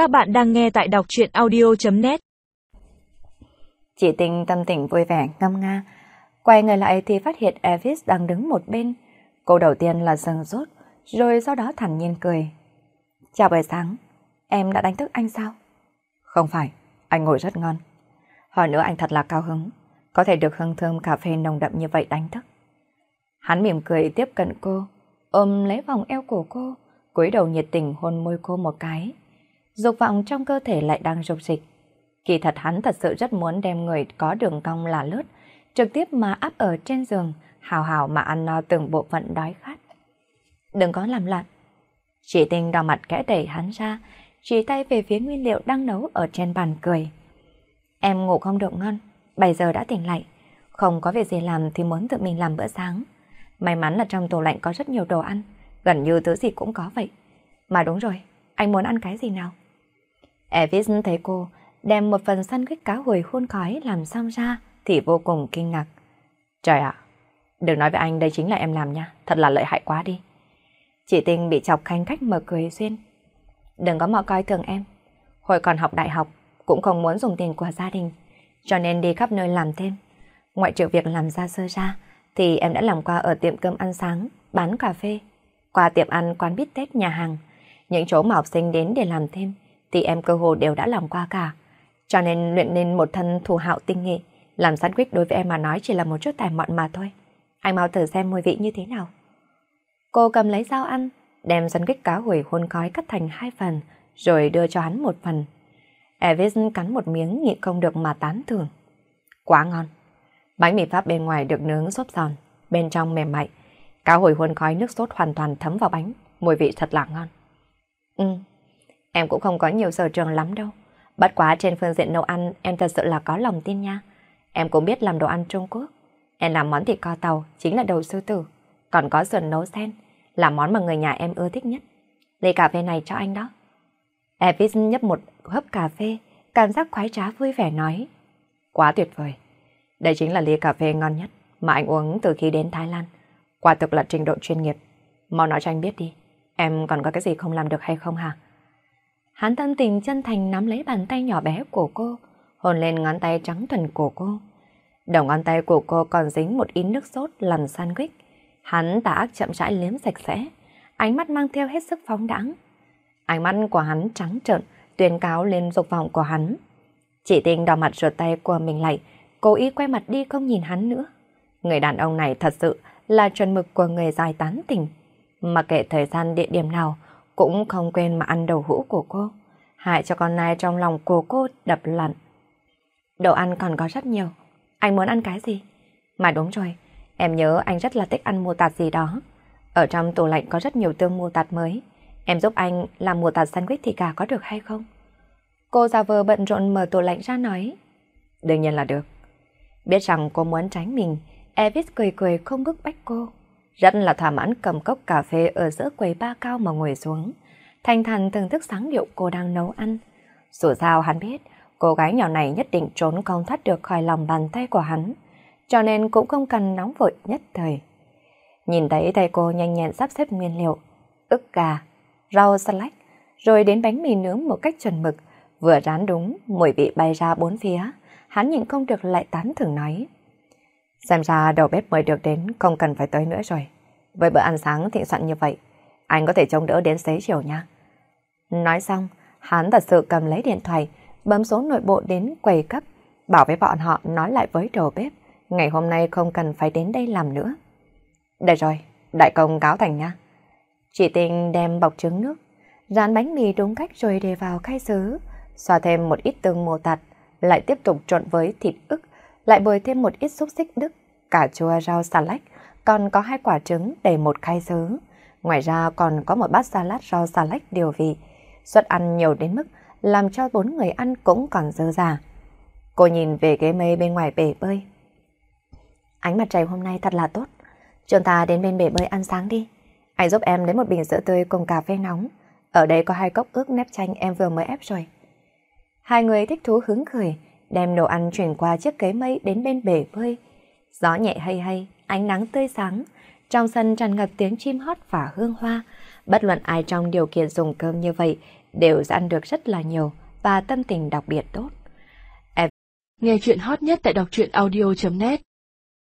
Các bạn đang nghe tại đọc chuyện audio.net Chị tình tâm tình vui vẻ ngâm nga. Quay người lại thì phát hiện Elvis đang đứng một bên. Cô đầu tiên là sừng rốt, rồi sau đó thản nhiên cười. Chào buổi sáng, em đã đánh thức anh sao? Không phải, anh ngồi rất ngon. Hỏi nữa anh thật là cao hứng, có thể được hương thơm cà phê nồng đậm như vậy đánh thức. Hắn mỉm cười tiếp cận cô, ôm lấy vòng eo của cô, cúi đầu nhiệt tình hôn môi cô một cái. Dục vọng trong cơ thể lại đang rục dịch. Kỳ thật hắn thật sự rất muốn đem người có đường cong là lướt, trực tiếp mà áp ở trên giường, hào hào mà ăn no từng bộ phận đói khát. Đừng có làm loạn. Chị tinh đỏ mặt kẽ đẩy hắn ra, chỉ tay về phía nguyên liệu đang nấu ở trên bàn cười. Em ngủ không được ngon, 7 giờ đã tỉnh lại. Không có việc gì làm thì muốn tự mình làm bữa sáng. May mắn là trong tủ lạnh có rất nhiều đồ ăn, gần như thứ gì cũng có vậy. Mà đúng rồi, anh muốn ăn cái gì nào? Elvis thấy cô đem một phần săn khuyết cá hồi hun khói làm xong ra thì vô cùng kinh ngạc. Trời ạ, đừng nói với anh đây chính là em làm nha, thật là lợi hại quá đi. Chị Tinh bị chọc khanh khách mở cười xuyên. Đừng có mọ coi thường em. Hồi còn học đại học, cũng không muốn dùng tiền của gia đình, cho nên đi khắp nơi làm thêm. Ngoại trừ việc làm ra sơ ra, thì em đã làm qua ở tiệm cơm ăn sáng, bán cà phê, qua tiệm ăn quán bít tết nhà hàng. Những chỗ mà học sinh đến để làm thêm, thì em cơ hồ đều đã làm qua cả. Cho nên luyện nên một thân thù hạo tinh nghệ, làm sandwich đối với em mà nói chỉ là một chút tài mọn mà thôi. Anh mau thử xem mùi vị như thế nào. Cô cầm lấy dao ăn, đem sandwich cá hồi hôn khói cắt thành hai phần, rồi đưa cho hắn một phần. Elvis cắn một miếng nhịn không được mà tán thưởng. Quá ngon. Bánh mì Pháp bên ngoài được nướng xốp giòn, bên trong mềm mại. Cá hồi hôn khói nước sốt hoàn toàn thấm vào bánh, mùi vị thật là ngon. Ừ, em cũng không có nhiều sở trường lắm đâu. Bất quá trên phương diện nấu ăn em thật sự là có lòng tin nha. Em cũng biết làm đồ ăn Trung Quốc. Em làm món thịt kho tàu chính là đầu sư tử. Còn có sườn nấu sen là món mà người nhà em ưa thích nhất. Ly cà phê này cho anh đó. Elvis nhấp một hớp cà phê, cảm giác khoái trá vui vẻ nói. Quá tuyệt vời. Đây chính là ly cà phê ngon nhất mà anh uống từ khi đến Thái Lan. Quả thực là trình độ chuyên nghiệp. Mau nói cho anh biết đi. Em còn có cái gì không làm được hay không hả? Hắn tâm tình chân thành nắm lấy bàn tay nhỏ bé của cô, hôn lên ngón tay trắng thuần của cô. Đầu ngón tay của cô còn dính một ít nước sốt lần sandwich. Hắn tả ác chậm rãi liếm sạch sẽ, ánh mắt mang theo hết sức phóng đãng. Ánh mắt của hắn trắng trợn, tuyên cáo lên dục vọng của hắn. Chị tình đỏ mặt rượt tay của mình lại, cố ý quay mặt đi không nhìn hắn nữa. Người đàn ông này thật sự là chuẩn mực của người dài tán tình. Mà kể thời gian địa điểm nào, cũng không quên mà ăn đầu hũ của cô. Hại cho con nai trong lòng của cô đập lặn. Đồ ăn còn có rất nhiều. Anh muốn ăn cái gì? Mà đúng rồi, em nhớ anh rất là thích ăn mua tạt gì đó. Ở trong tủ lạnh có rất nhiều tương mua tạt mới. Em giúp anh làm mua tạt sandwich thì cả có được hay không? Cô già vờ bận rộn mở tủ lạnh ra nói. Đương nhiên là được. Biết rằng cô muốn tránh mình, Evis cười cười không bức bách cô. Rất là thỏa mãn cầm cốc cà phê ở giữa quầy ba cao mà ngồi xuống. Thanh thần thưởng thức sáng điệu cô đang nấu ăn. Dù sao hắn biết, cô gái nhỏ này nhất định trốn không thoát được khỏi lòng bàn tay của hắn. Cho nên cũng không cần nóng vội nhất thời. Nhìn thấy tay cô nhanh nhẹn sắp xếp nguyên liệu. ức gà, rau salad, rồi đến bánh mì nướng một cách chuẩn mực. Vừa rán đúng, mùi vị bay ra bốn phía. Hắn nhìn không được lại tán thưởng nói. Xem ra đầu bếp mới được đến không cần phải tới nữa rồi. Với bữa ăn sáng thịnh soạn như vậy, anh có thể trông đỡ đến xế chiều nha. Nói xong, hắn thật sự cầm lấy điện thoại, bấm số nội bộ đến quầy cấp, bảo với bọn họ nói lại với đầu bếp, ngày hôm nay không cần phải đến đây làm nữa. Được rồi, đại công cáo thành nha. Chị Tinh đem bọc trứng nước, rán bánh mì đúng cách rồi để vào khay sứ, xoa thêm một ít tương mồ tạt, lại tiếp tục trộn với thịt ức, lại bồi thêm một ít xúc xích đức, cà chua rau xà lách, còn có hai quả trứng đầy một khay sứ. Ngoài ra còn có một bát salad rau xà lách điều vị. Suất ăn nhiều đến mức làm cho bốn người ăn cũng còn dơ dà. Cô nhìn về ghế mây bên ngoài bể bơi. Ánh mặt trời hôm nay thật là tốt. Chúng ta đến bên bể bơi ăn sáng đi. Anh giúp em lấy một bình sữa tươi cùng cà phê nóng. Ở đây có hai cốc ướp nếp chanh em vừa mới ép rồi. Hai người thích thú hứng khởi, đem đồ ăn chuyển qua chiếc ghế mây đến bên bể bơi. Gió nhẹ hay hay, ánh nắng tươi sáng, trong sân tràn ngập tiếng chim hót và hương hoa. Bất luận ai trong điều kiện dùng cơm như vậy đều ăn được rất là nhiều và tâm tình đặc biệt tốt. Nghe chuyện hot nhất tại đọc truyện audio.net